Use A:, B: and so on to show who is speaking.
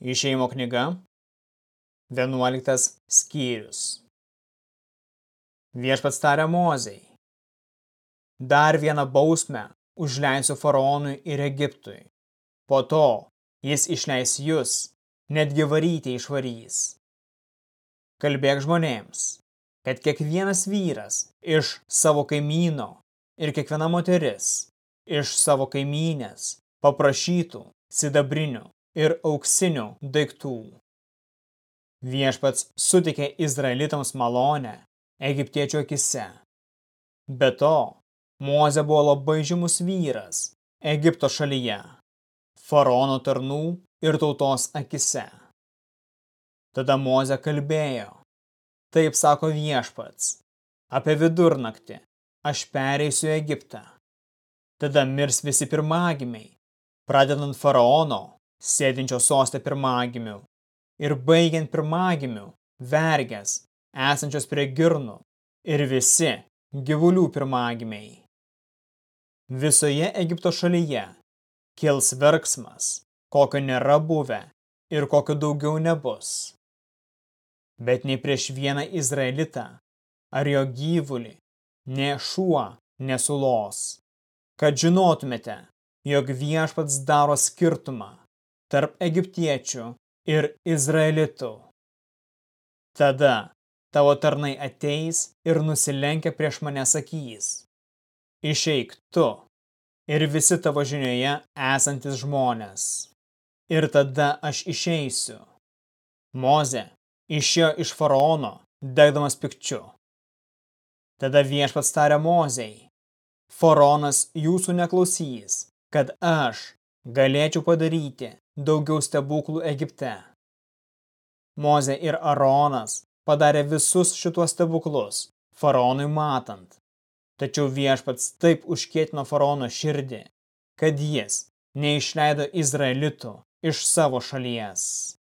A: Išėjimo knyga, 11 skyrius. Viešpats tarė Mozei. Dar vieną bausmę užleisiu faraonui ir Egiptui. Po to jis išleis jūs, netgi varyti išvarys. Kalbėk žmonėms, kad kiekvienas vyras iš savo kaimyno ir kiekviena moteris iš savo kaimynės paprašytų sidabrinių ir auksinių daiktų. Viešpats sutikė Izraelitams malonę egiptiečių akise. Be to, Moze buvo labai žymus vyras Egipto šalyje, faraono tarnų ir tautos akise. Tada Moze kalbėjo, taip sako viešpats, apie vidurnaktį aš pereisiu Egiptą. Tada mirs visi pirmagimiai, pradedant faraono sėdinčio sostė pirmagimių, ir baigiant pirmagimių, vergės, esančios prie girnų, ir visi gyvulių pirmagimiai. Visoje Egipto šalyje kils verksmas, kokio nėra buvę ir kokio daugiau nebus. Bet nei prieš vieną Izraelitą ar jo gyvulį, ne šuo nesulos, kad žinotumėte, jog viešpats daro skirtumą tarp egiptiečių ir izraelitų. Tada tavo tarnai ateis ir nusilenkia prieš mane sakys. Išeik tu ir visi tavo žinioje esantis žmonės. Ir tada aš išeisiu. Moze išėjo iš faraono, degdamas pikčiu. Tada viešpats tarė Mozei, faraonas jūsų neklausys, kad aš galėčiau padaryti daugiau stebuklų Egipte. Moze ir Aronas padarė visus šituos stebuklus, faraonui matant. Tačiau viešpats taip užkėtino faraono širdį, kad jis neišleido Izraelitų iš savo šalies.